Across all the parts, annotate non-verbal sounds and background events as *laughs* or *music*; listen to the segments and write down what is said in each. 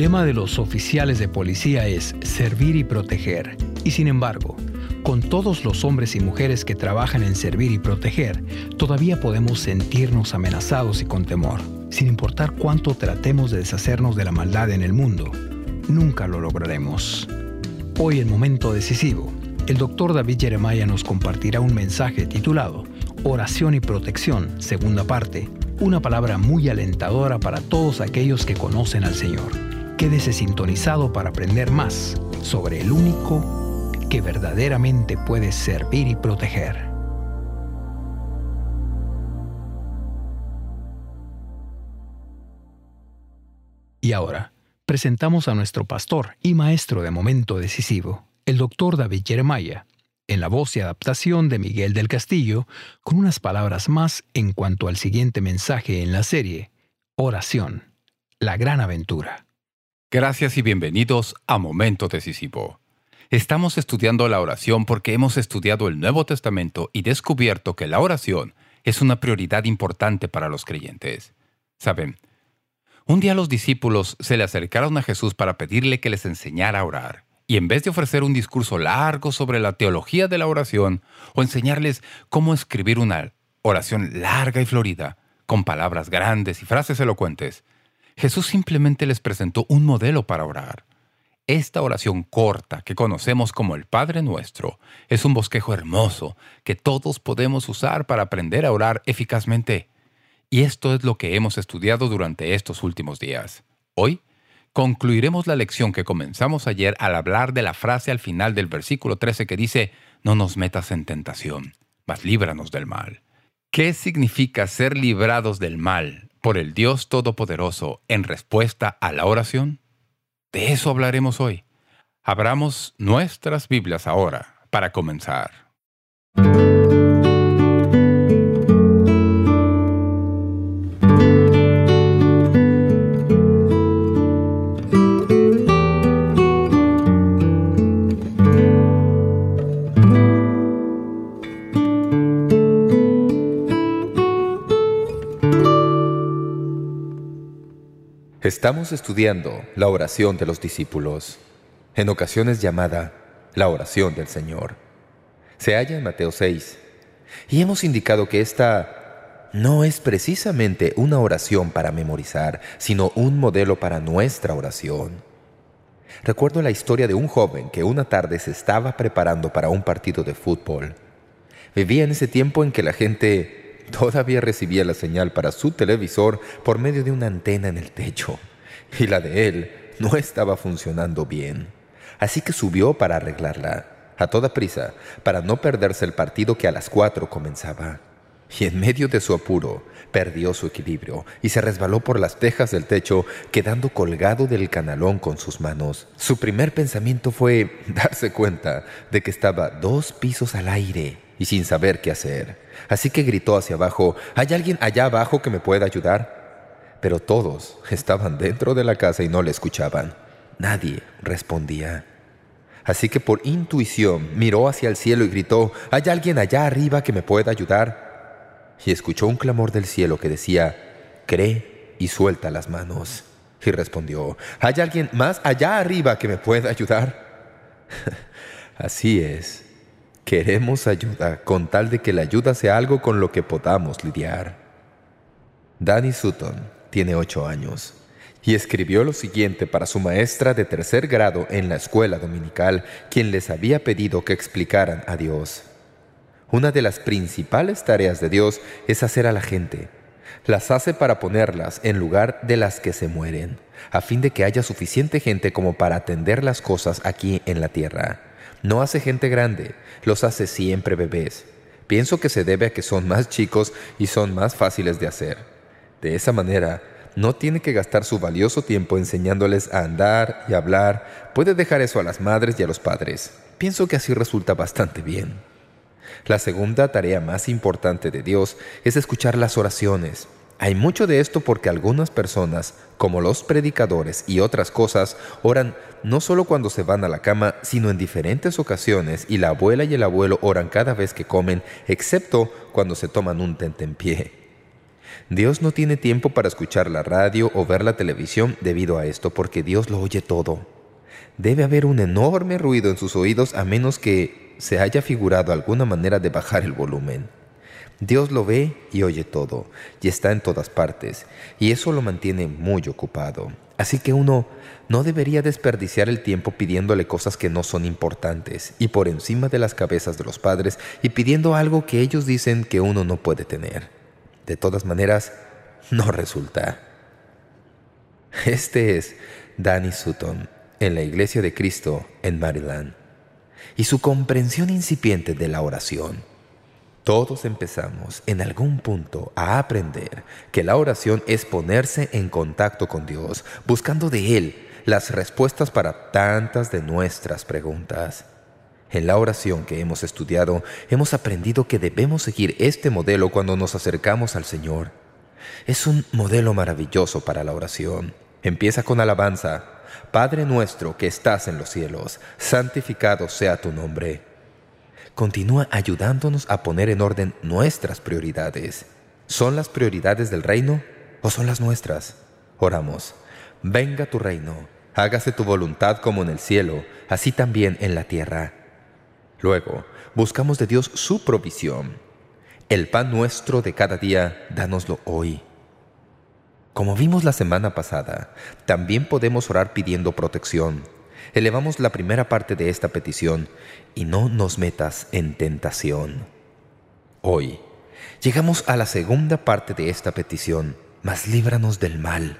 El lema de los oficiales de policía es servir y proteger. Y sin embargo, con todos los hombres y mujeres que trabajan en servir y proteger, todavía podemos sentirnos amenazados y con temor. Sin importar cuánto tratemos de deshacernos de la maldad en el mundo, nunca lo lograremos. Hoy, en momento decisivo, el doctor David Jeremiah nos compartirá un mensaje titulado Oración y Protección, segunda parte, una palabra muy alentadora para todos aquellos que conocen al Señor. Quédese sintonizado para aprender más sobre el único que verdaderamente puede servir y proteger. Y ahora, presentamos a nuestro pastor y maestro de momento decisivo, el doctor David Jeremiah, en la voz y adaptación de Miguel del Castillo, con unas palabras más en cuanto al siguiente mensaje en la serie, Oración, la gran aventura. Gracias y bienvenidos a Momento Decisivo. Estamos estudiando la oración porque hemos estudiado el Nuevo Testamento y descubierto que la oración es una prioridad importante para los creyentes. Saben, un día los discípulos se le acercaron a Jesús para pedirle que les enseñara a orar y en vez de ofrecer un discurso largo sobre la teología de la oración o enseñarles cómo escribir una oración larga y florida, con palabras grandes y frases elocuentes, Jesús simplemente les presentó un modelo para orar. Esta oración corta que conocemos como el Padre Nuestro es un bosquejo hermoso que todos podemos usar para aprender a orar eficazmente. Y esto es lo que hemos estudiado durante estos últimos días. Hoy concluiremos la lección que comenzamos ayer al hablar de la frase al final del versículo 13 que dice, «No nos metas en tentación, mas líbranos del mal». ¿Qué significa ser librados del mal por el Dios Todopoderoso en respuesta a la oración? De eso hablaremos hoy. Abramos nuestras Biblias ahora para comenzar. Estamos estudiando la oración de los discípulos, en ocasiones llamada la oración del Señor. Se halla en Mateo 6, y hemos indicado que esta no es precisamente una oración para memorizar, sino un modelo para nuestra oración. Recuerdo la historia de un joven que una tarde se estaba preparando para un partido de fútbol. Vivía en ese tiempo en que la gente Todavía recibía la señal para su televisor por medio de una antena en el techo, y la de él no estaba funcionando bien. Así que subió para arreglarla, a toda prisa, para no perderse el partido que a las cuatro comenzaba. Y en medio de su apuro, perdió su equilibrio y se resbaló por las tejas del techo, quedando colgado del canalón con sus manos. Su primer pensamiento fue darse cuenta de que estaba dos pisos al aire y sin saber qué hacer. Así que gritó hacia abajo, ¿hay alguien allá abajo que me pueda ayudar? Pero todos estaban dentro de la casa y no le escuchaban. Nadie respondía. Así que por intuición miró hacia el cielo y gritó, ¿hay alguien allá arriba que me pueda ayudar? Y escuchó un clamor del cielo que decía, cree y suelta las manos. Y respondió, ¿hay alguien más allá arriba que me pueda ayudar? *laughs* Así es. Queremos ayuda con tal de que la ayuda sea algo con lo que podamos lidiar. Danny Sutton tiene ocho años y escribió lo siguiente para su maestra de tercer grado en la escuela dominical, quien les había pedido que explicaran a Dios. Una de las principales tareas de Dios es hacer a la gente. Las hace para ponerlas en lugar de las que se mueren, a fin de que haya suficiente gente como para atender las cosas aquí en la tierra. No hace gente grande, los hace siempre bebés. Pienso que se debe a que son más chicos y son más fáciles de hacer. De esa manera, no tiene que gastar su valioso tiempo enseñándoles a andar y hablar. Puede dejar eso a las madres y a los padres. Pienso que así resulta bastante bien. La segunda tarea más importante de Dios es escuchar las oraciones. Hay mucho de esto porque algunas personas, como los predicadores y otras cosas, oran no solo cuando se van a la cama, sino en diferentes ocasiones, y la abuela y el abuelo oran cada vez que comen, excepto cuando se toman un tentempié. Dios no tiene tiempo para escuchar la radio o ver la televisión debido a esto, porque Dios lo oye todo. Debe haber un enorme ruido en sus oídos a menos que se haya figurado alguna manera de bajar el volumen. Dios lo ve y oye todo, y está en todas partes, y eso lo mantiene muy ocupado. Así que uno no debería desperdiciar el tiempo pidiéndole cosas que no son importantes, y por encima de las cabezas de los padres, y pidiendo algo que ellos dicen que uno no puede tener. De todas maneras, no resulta. Este es Danny Sutton, en la Iglesia de Cristo en Maryland, y su comprensión incipiente de la oración. Todos empezamos en algún punto a aprender que la oración es ponerse en contacto con Dios, buscando de Él las respuestas para tantas de nuestras preguntas. En la oración que hemos estudiado, hemos aprendido que debemos seguir este modelo cuando nos acercamos al Señor. Es un modelo maravilloso para la oración. Empieza con alabanza. Padre nuestro que estás en los cielos, santificado sea tu nombre continúa ayudándonos a poner en orden nuestras prioridades. ¿Son las prioridades del reino o son las nuestras? Oramos. Venga tu reino, hágase tu voluntad como en el cielo, así también en la tierra. Luego, buscamos de Dios su provisión. El pan nuestro de cada día, dánoslo hoy. Como vimos la semana pasada, también podemos orar pidiendo protección, elevamos la primera parte de esta petición y no nos metas en tentación. Hoy llegamos a la segunda parte de esta petición, mas líbranos del mal.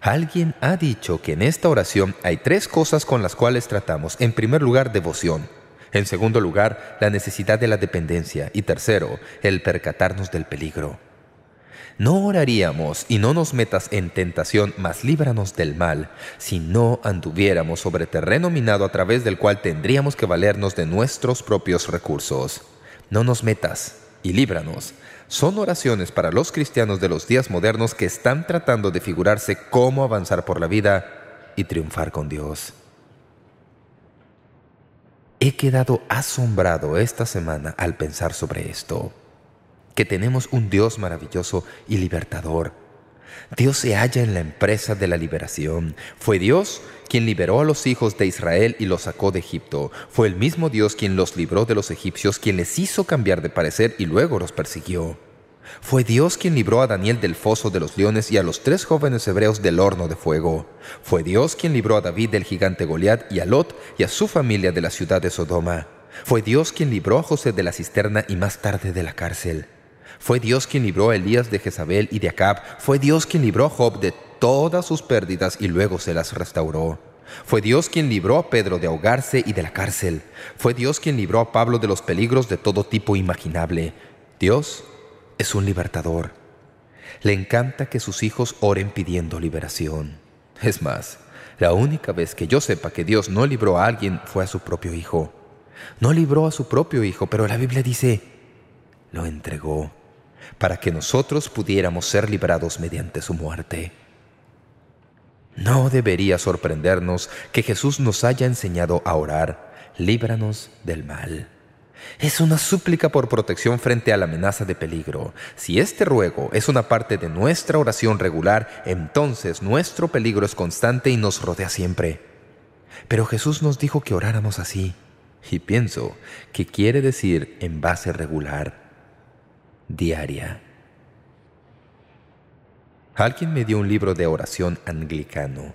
Alguien ha dicho que en esta oración hay tres cosas con las cuales tratamos. En primer lugar, devoción. En segundo lugar, la necesidad de la dependencia. Y tercero, el percatarnos del peligro. No oraríamos y no nos metas en tentación, mas líbranos del mal, si no anduviéramos sobre terreno minado a través del cual tendríamos que valernos de nuestros propios recursos. No nos metas y líbranos. Son oraciones para los cristianos de los días modernos que están tratando de figurarse cómo avanzar por la vida y triunfar con Dios. He quedado asombrado esta semana al pensar sobre esto que tenemos un Dios maravilloso y libertador. Dios se halla en la empresa de la liberación. Fue Dios quien liberó a los hijos de Israel y los sacó de Egipto. Fue el mismo Dios quien los libró de los egipcios, quien les hizo cambiar de parecer y luego los persiguió. Fue Dios quien libró a Daniel del foso de los leones y a los tres jóvenes hebreos del horno de fuego. Fue Dios quien libró a David del gigante Goliat y a Lot y a su familia de la ciudad de Sodoma. Fue Dios quien libró a José de la cisterna y más tarde de la cárcel. Fue Dios quien libró a Elías de Jezabel y de Acab. Fue Dios quien libró a Job de todas sus pérdidas y luego se las restauró. Fue Dios quien libró a Pedro de ahogarse y de la cárcel. Fue Dios quien libró a Pablo de los peligros de todo tipo imaginable. Dios es un libertador. Le encanta que sus hijos oren pidiendo liberación. Es más, la única vez que yo sepa que Dios no libró a alguien fue a su propio hijo. No libró a su propio hijo, pero la Biblia dice, lo entregó para que nosotros pudiéramos ser liberados mediante su muerte. No debería sorprendernos que Jesús nos haya enseñado a orar, líbranos del mal. Es una súplica por protección frente a la amenaza de peligro. Si este ruego es una parte de nuestra oración regular, entonces nuestro peligro es constante y nos rodea siempre. Pero Jesús nos dijo que oráramos así, y pienso que quiere decir en base regular diaria. Alguien me dio un libro de oración anglicano.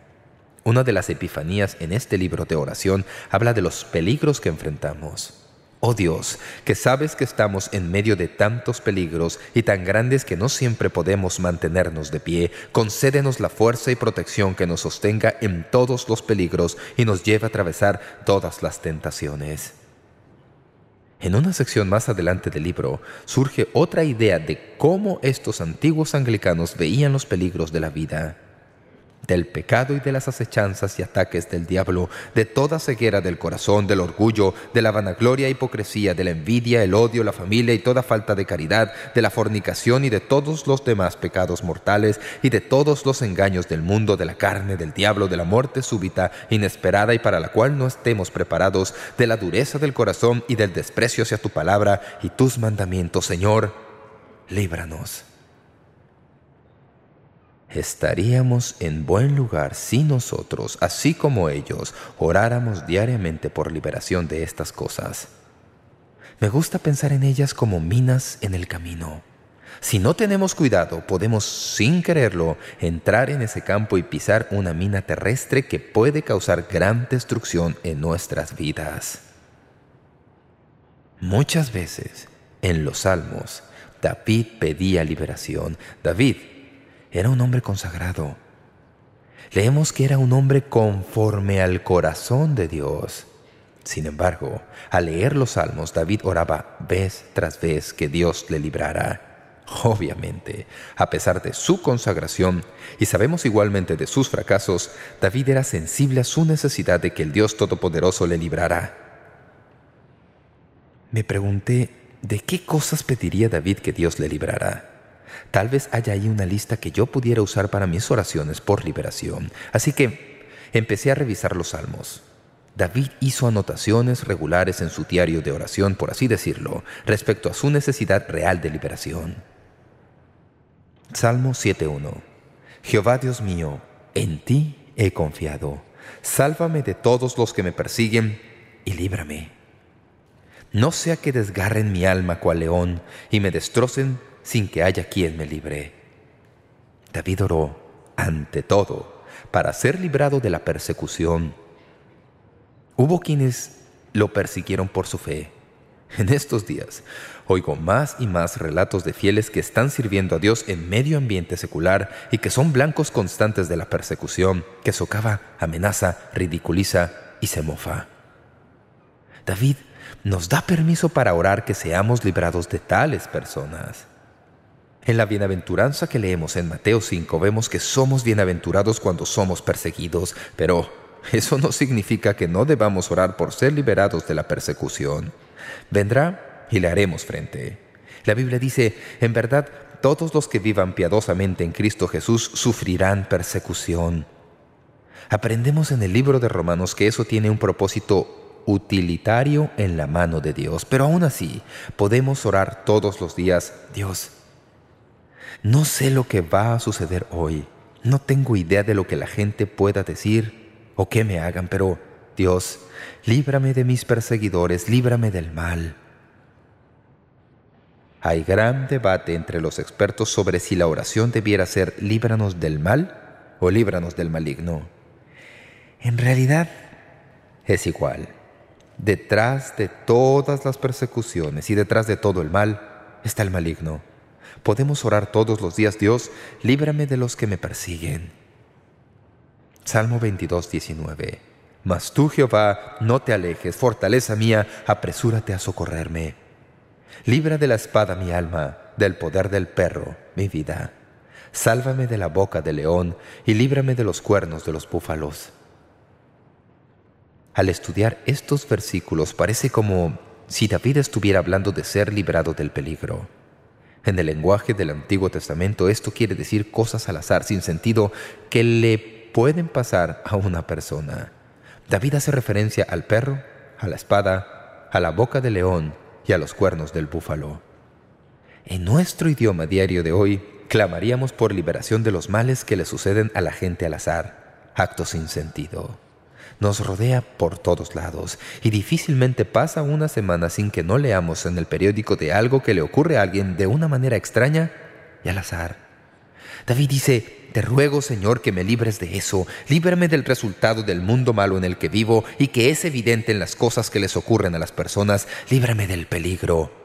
Una de las epifanías en este libro de oración habla de los peligros que enfrentamos. Oh Dios, que sabes que estamos en medio de tantos peligros y tan grandes que no siempre podemos mantenernos de pie, concédenos la fuerza y protección que nos sostenga en todos los peligros y nos lleve a atravesar todas las tentaciones. En una sección más adelante del libro surge otra idea de cómo estos antiguos anglicanos veían los peligros de la vida del pecado y de las acechanzas y ataques del diablo, de toda ceguera del corazón, del orgullo, de la vanagloria hipocresía, de la envidia, el odio, la familia y toda falta de caridad, de la fornicación y de todos los demás pecados mortales y de todos los engaños del mundo, de la carne, del diablo, de la muerte súbita, inesperada y para la cual no estemos preparados, de la dureza del corazón y del desprecio hacia tu palabra y tus mandamientos, Señor, líbranos estaríamos en buen lugar si nosotros, así como ellos, oráramos diariamente por liberación de estas cosas. Me gusta pensar en ellas como minas en el camino. Si no tenemos cuidado, podemos, sin quererlo, entrar en ese campo y pisar una mina terrestre que puede causar gran destrucción en nuestras vidas. Muchas veces, en los Salmos, David pedía liberación. David era un hombre consagrado. Leemos que era un hombre conforme al corazón de Dios. Sin embargo, al leer los salmos, David oraba vez tras vez que Dios le librara. Obviamente, a pesar de su consagración, y sabemos igualmente de sus fracasos, David era sensible a su necesidad de que el Dios Todopoderoso le librara. Me pregunté, ¿de qué cosas pediría David que Dios le librara? Tal vez haya ahí una lista que yo pudiera usar para mis oraciones por liberación. Así que empecé a revisar los salmos. David hizo anotaciones regulares en su diario de oración, por así decirlo, respecto a su necesidad real de liberación. Salmo 7.1 Jehová Dios mío, en ti he confiado. Sálvame de todos los que me persiguen y líbrame. No sea que desgarren mi alma cual león y me destrocen sin que haya quien me libre. David oró, ante todo, para ser librado de la persecución. Hubo quienes lo persiguieron por su fe. En estos días oigo más y más relatos de fieles que están sirviendo a Dios en medio ambiente secular y que son blancos constantes de la persecución, que socava, amenaza, ridiculiza y se mofa. David nos da permiso para orar que seamos librados de tales personas. En la bienaventuranza que leemos en Mateo 5 vemos que somos bienaventurados cuando somos perseguidos, pero eso no significa que no debamos orar por ser liberados de la persecución. Vendrá y le haremos frente. La Biblia dice, en verdad, todos los que vivan piadosamente en Cristo Jesús sufrirán persecución. Aprendemos en el libro de Romanos que eso tiene un propósito utilitario en la mano de Dios, pero aún así podemos orar todos los días, Dios, no sé lo que va a suceder hoy. No tengo idea de lo que la gente pueda decir o qué me hagan, pero Dios, líbrame de mis perseguidores, líbrame del mal. Hay gran debate entre los expertos sobre si la oración debiera ser líbranos del mal o líbranos del maligno. En realidad, es igual. Detrás de todas las persecuciones y detrás de todo el mal está el maligno. Podemos orar todos los días, Dios, líbrame de los que me persiguen. Salmo 22, 19. Mas tú, Jehová, no te alejes, fortaleza mía, apresúrate a socorrerme. Libra de la espada mi alma, del poder del perro, mi vida. Sálvame de la boca del león y líbrame de los cuernos de los búfalos. Al estudiar estos versículos parece como si David estuviera hablando de ser librado del peligro. En el lenguaje del Antiguo Testamento esto quiere decir cosas al azar, sin sentido, que le pueden pasar a una persona. David hace referencia al perro, a la espada, a la boca del león y a los cuernos del búfalo. En nuestro idioma diario de hoy, clamaríamos por liberación de los males que le suceden a la gente al azar, actos sin sentido nos rodea por todos lados y difícilmente pasa una semana sin que no leamos en el periódico de algo que le ocurre a alguien de una manera extraña y al azar. David dice, «Te ruego, Señor, que me libres de eso, líbrame del resultado del mundo malo en el que vivo y que es evidente en las cosas que les ocurren a las personas, líbrame del peligro».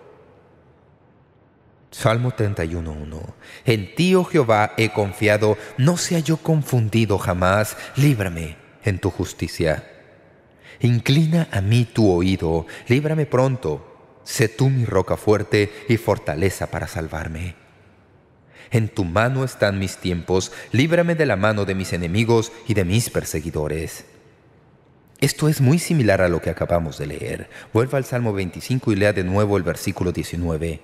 Salmo 31.1 En ti, oh Jehová, he confiado, no sea yo confundido jamás, líbrame en tu justicia. Inclina a mí tu oído, líbrame pronto, sé tú mi roca fuerte y fortaleza para salvarme. En tu mano están mis tiempos, líbrame de la mano de mis enemigos y de mis perseguidores. Esto es muy similar a lo que acabamos de leer. Vuelva al Salmo 25 y lea de nuevo el versículo 19.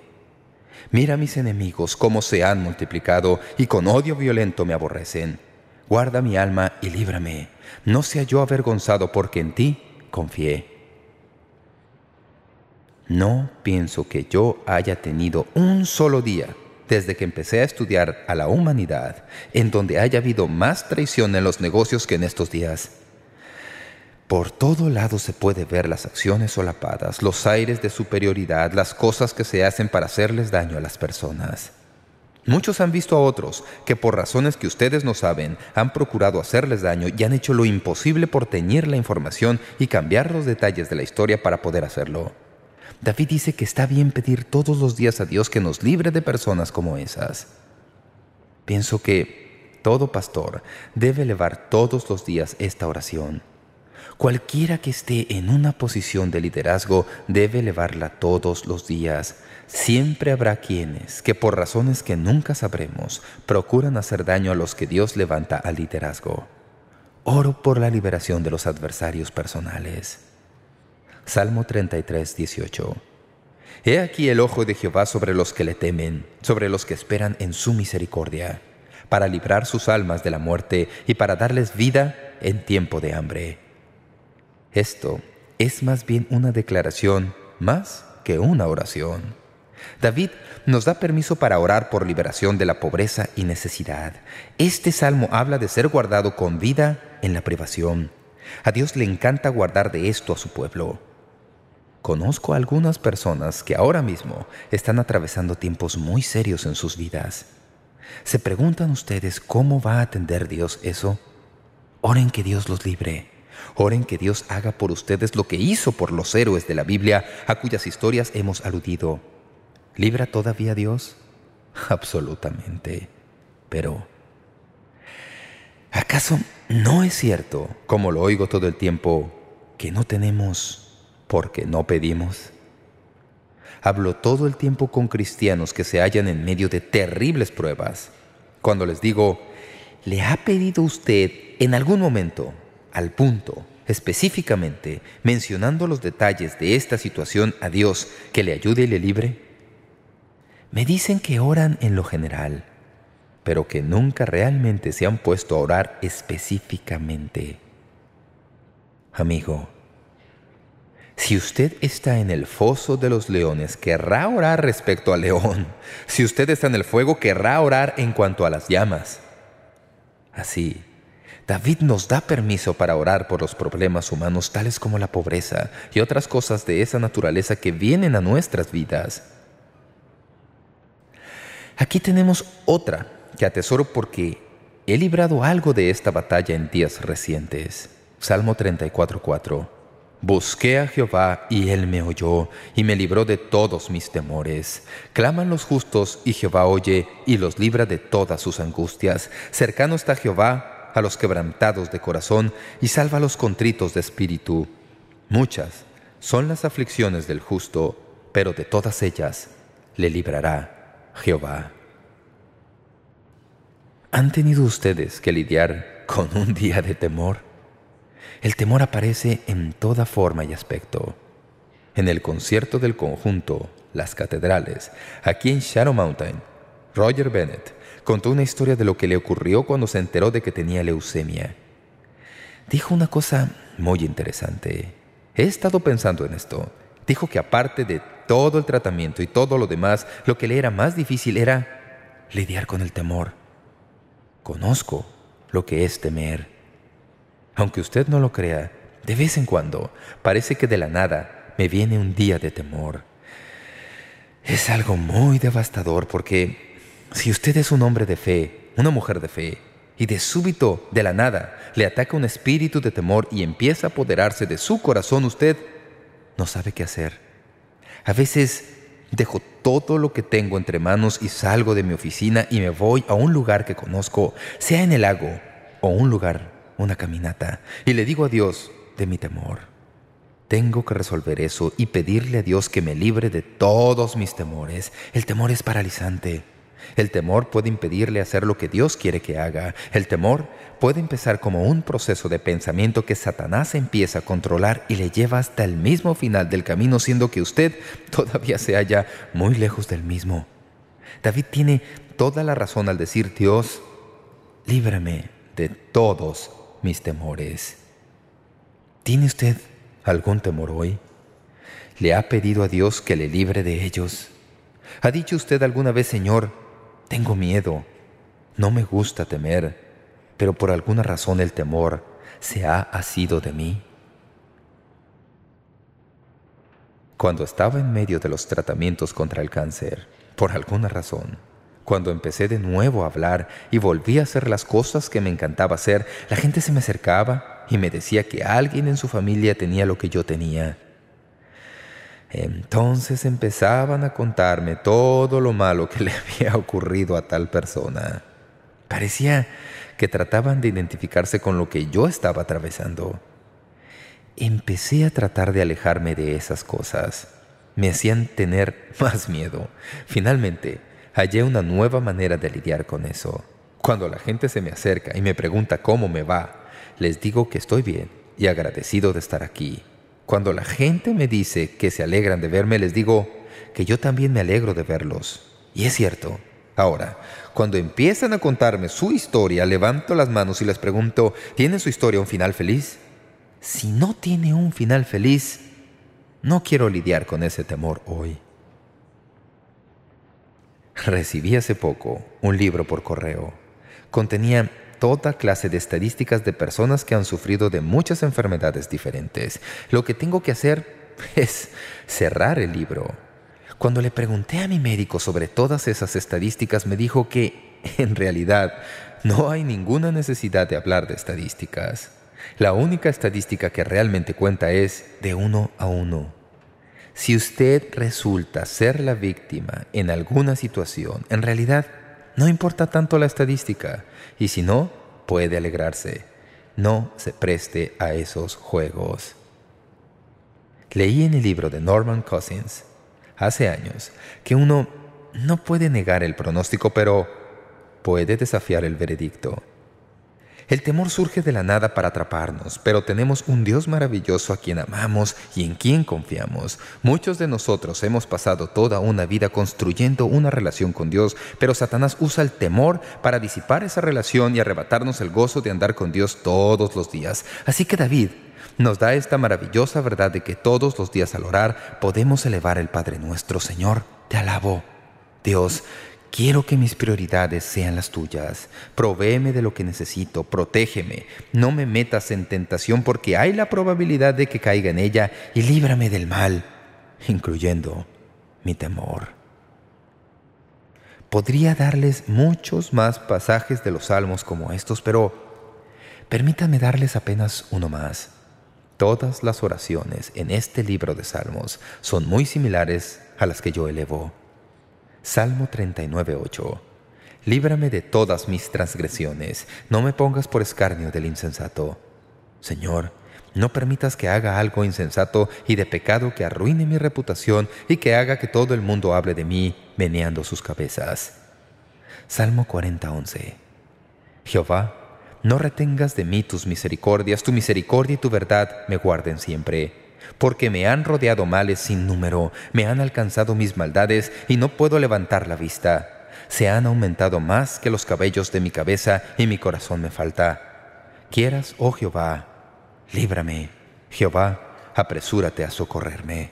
Mira mis enemigos cómo se han multiplicado y con odio violento me aborrecen. Guarda mi alma y líbrame. No sea yo avergonzado porque en ti confié. No pienso que yo haya tenido un solo día desde que empecé a estudiar a la humanidad, en donde haya habido más traición en los negocios que en estos días. Por todo lado se puede ver las acciones solapadas, los aires de superioridad, las cosas que se hacen para hacerles daño a las personas. Muchos han visto a otros que por razones que ustedes no saben han procurado hacerles daño y han hecho lo imposible por teñir la información y cambiar los detalles de la historia para poder hacerlo. David dice que está bien pedir todos los días a Dios que nos libre de personas como esas. Pienso que todo pastor debe elevar todos los días esta oración. Cualquiera que esté en una posición de liderazgo debe elevarla todos los días. Siempre habrá quienes, que por razones que nunca sabremos, procuran hacer daño a los que Dios levanta al liderazgo. Oro por la liberación de los adversarios personales. Salmo 33, 18 He aquí el ojo de Jehová sobre los que le temen, sobre los que esperan en su misericordia, para librar sus almas de la muerte y para darles vida en tiempo de hambre. Esto es más bien una declaración más que una oración. David nos da permiso para orar por liberación de la pobreza y necesidad. Este salmo habla de ser guardado con vida en la privación. A Dios le encanta guardar de esto a su pueblo. Conozco a algunas personas que ahora mismo están atravesando tiempos muy serios en sus vidas. ¿Se preguntan ustedes cómo va a atender Dios eso? Oren que Dios los libre. Oren que Dios haga por ustedes lo que hizo por los héroes de la Biblia a cuyas historias hemos aludido. ¿Libra todavía Dios? *laughs* Absolutamente. Pero, ¿acaso no es cierto, como lo oigo todo el tiempo, que no tenemos porque no pedimos? Hablo todo el tiempo con cristianos que se hallan en medio de terribles pruebas. Cuando les digo, ¿le ha pedido usted en algún momento al punto, específicamente, mencionando los detalles de esta situación a Dios que le ayude y le libre? Me dicen que oran en lo general, pero que nunca realmente se han puesto a orar específicamente. Amigo, si usted está en el foso de los leones, querrá orar respecto al león. *laughs* Si usted está en el fuego, querrá orar en cuanto a las llamas. Así, David nos da permiso para orar por los problemas humanos tales como la pobreza y otras cosas de esa naturaleza que vienen a nuestras vidas. Aquí tenemos otra que atesoro porque he librado algo de esta batalla en días recientes. Salmo 34.4 Busqué a Jehová y Él me oyó y me libró de todos mis temores. Claman los justos y Jehová oye y los libra de todas sus angustias. Cercano está Jehová a los quebrantados de corazón y salva a los contritos de espíritu. Muchas son las aflicciones del justo, pero de todas ellas le librará Jehová. ¿Han tenido ustedes que lidiar con un día de temor? El temor aparece en toda forma y aspecto. En el concierto del conjunto Las Catedrales, aquí en Shadow Mountain, Roger Bennett contó una historia de lo que le ocurrió cuando se enteró de que tenía leucemia. Dijo una cosa muy interesante. He estado pensando en esto. Dijo que aparte de todo el tratamiento y todo lo demás, lo que le era más difícil era lidiar con el temor. Conozco lo que es temer. Aunque usted no lo crea, de vez en cuando parece que de la nada me viene un día de temor. Es algo muy devastador porque si usted es un hombre de fe, una mujer de fe, y de súbito, de la nada, le ataca un espíritu de temor y empieza a apoderarse de su corazón, usted no sabe qué hacer. A veces dejo todo lo que tengo entre manos y salgo de mi oficina y me voy a un lugar que conozco, sea en el lago o un lugar, una caminata, y le digo a Dios de mi temor. Tengo que resolver eso y pedirle a Dios que me libre de todos mis temores. El temor es paralizante. El temor puede impedirle hacer lo que Dios quiere que haga. El temor puede empezar como un proceso de pensamiento que Satanás empieza a controlar y le lleva hasta el mismo final del camino, siendo que usted *laughs* todavía se halla muy lejos del mismo. David tiene toda la razón al decir, Dios, líbrame de todos mis temores. ¿Tiene usted algún temor hoy? ¿Le ha pedido a Dios que le libre de ellos? ¿Ha dicho usted alguna vez, Señor, tengo miedo. No me gusta temer, pero por alguna razón el temor se ha asido de mí. Cuando estaba en medio de los tratamientos contra el cáncer, por alguna razón, cuando empecé de nuevo a hablar y volví a hacer las cosas que me encantaba hacer, la gente se me acercaba y me decía que alguien en su familia tenía lo que yo tenía. Entonces empezaban a contarme todo lo malo que *laughs* le había ocurrido a tal persona. Parecía que trataban de identificarse con lo que yo estaba atravesando. Empecé a tratar de alejarme de esas cosas. Me hacían tener *laughs* más miedo. Finalmente, hallé una nueva manera de lidiar con eso. Cuando la gente se me acerca y me pregunta cómo me va, les digo que estoy bien y agradecido de estar aquí. Cuando la gente me dice que se alegran de verme, les digo que yo también me alegro de verlos. Y es cierto. Ahora, cuando empiezan a contarme su historia, levanto las manos y les pregunto, ¿tiene su historia un final feliz? Si no tiene un final feliz, no quiero lidiar con ese temor hoy. Recibí hace poco un libro por correo. Contenía toda clase de estadísticas de personas que han sufrido de muchas enfermedades diferentes. Lo que tengo que hacer *laughs* es cerrar el libro. Cuando le pregunté a mi médico sobre todas esas estadísticas, me dijo que, *laughs* en realidad, no hay ninguna necesidad de hablar de estadísticas. La única estadística que realmente cuenta es de uno a uno. Si usted resulta ser la víctima en alguna situación, en realidad no importa tanto la estadística. Y si no, puede alegrarse. No se preste a esos juegos. Leí en el libro de Norman Cousins hace años que uno no puede negar el pronóstico, pero puede desafiar el veredicto. El temor surge de la nada para atraparnos, pero tenemos un Dios maravilloso a quien amamos y en quien confiamos. Muchos de nosotros hemos pasado toda una vida construyendo una relación con Dios, pero Satanás usa el temor para disipar esa relación y arrebatarnos el gozo de andar con Dios todos los días. Así que David nos da esta maravillosa verdad de que todos los días al orar podemos elevar el Padre nuestro. Señor, te alabo. Dios, Quiero que mis prioridades sean las tuyas. Provéeme de lo que necesito, protégeme. No me metas en tentación porque hay la probabilidad de que caiga en ella y líbrame del mal, incluyendo mi temor. Podría darles muchos más pasajes de los salmos como estos, pero permítanme darles apenas uno más. Todas las oraciones en este libro de salmos son muy similares a las que yo elevo. Salmo 39.8 Líbrame de todas mis transgresiones, no me pongas por escarnio del insensato. Señor, no permitas que haga algo insensato y de pecado que arruine mi reputación y que haga que todo el mundo hable de mí, meneando sus cabezas. Salmo 40.11 Jehová, no retengas de mí tus misericordias, tu misericordia y tu verdad me guarden siempre porque me han rodeado males sin número, me han alcanzado mis maldades y no puedo levantar la vista. Se han aumentado más que los cabellos de mi cabeza y mi corazón me falta. Quieras, oh Jehová, líbrame. Jehová, apresúrate a socorrerme.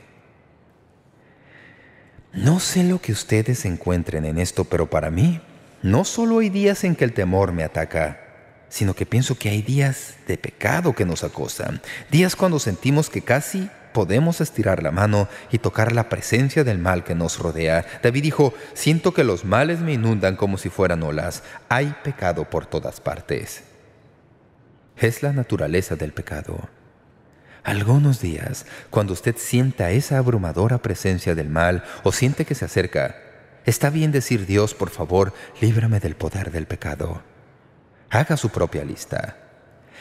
No sé lo que ustedes encuentren en esto, pero para mí, no solo hay días en que el temor me ataca, sino que pienso que hay días de pecado que nos acosan, días cuando sentimos que casi podemos estirar la mano y tocar la presencia del mal que nos rodea. David dijo, siento que los males me inundan como si fueran olas. Hay pecado por todas partes. Es la naturaleza del pecado. Algunos días, cuando usted sienta esa abrumadora presencia del mal o siente que se acerca, está bien decir Dios, por favor, líbrame del poder del pecado. Haga su propia lista.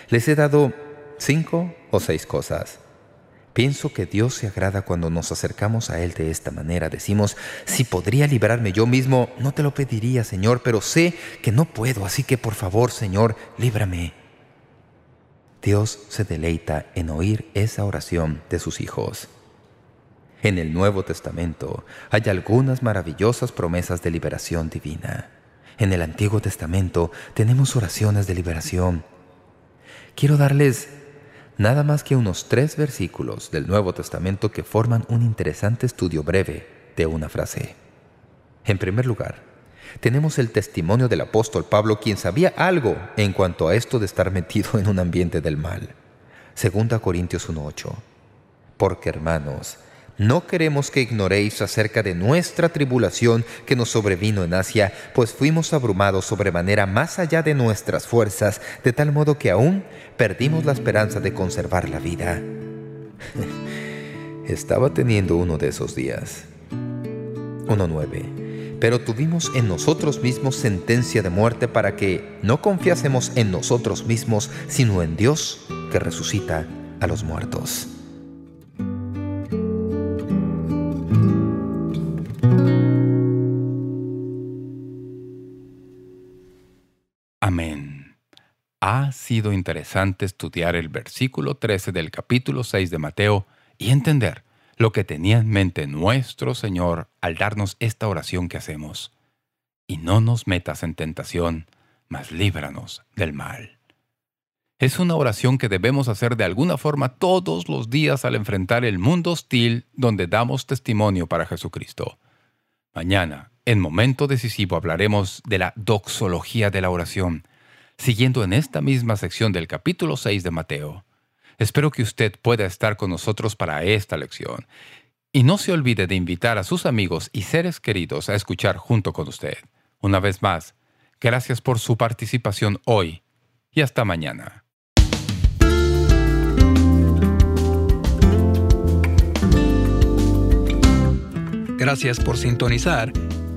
Les he dado cinco o seis cosas. Pienso que Dios se agrada cuando nos acercamos a Él de esta manera. Decimos, si podría librarme yo mismo, no te lo pediría, Señor, pero sé que no puedo, así que por favor, Señor, líbrame. Dios se deleita en oír esa oración de sus hijos. En el Nuevo Testamento hay algunas maravillosas promesas de liberación divina. En el Antiguo Testamento tenemos oraciones de liberación. Quiero darles nada más que unos tres versículos del Nuevo Testamento que forman un interesante estudio breve de una frase. En primer lugar, Tenemos el testimonio del apóstol Pablo, quien sabía algo en cuanto a esto de estar metido en un ambiente del mal. Segunda Corintios 1.8 Porque, hermanos, no queremos que ignoréis acerca de nuestra tribulación que nos sobrevino en Asia, pues fuimos abrumados sobremanera más allá de nuestras fuerzas, de tal modo que aún perdimos la esperanza de conservar la vida. *laughs* Estaba teniendo uno de esos días. 1.9 Pero tuvimos en nosotros mismos sentencia de muerte para que no confiásemos en nosotros mismos, sino en Dios que resucita a los muertos. Amén. Ha sido interesante estudiar el versículo 13 del capítulo 6 de Mateo y entender lo que tenía en mente nuestro Señor al darnos esta oración que hacemos. Y no nos metas en tentación, mas líbranos del mal. Es una oración que debemos hacer de alguna forma todos los días al enfrentar el mundo hostil donde damos testimonio para Jesucristo. Mañana, en Momento Decisivo, hablaremos de la doxología de la oración, siguiendo en esta misma sección del capítulo 6 de Mateo. Espero que usted pueda estar con nosotros para esta lección. Y no se olvide de invitar a sus amigos y seres queridos a escuchar junto con usted. Una vez más, gracias por su participación hoy y hasta mañana. Gracias por sintonizar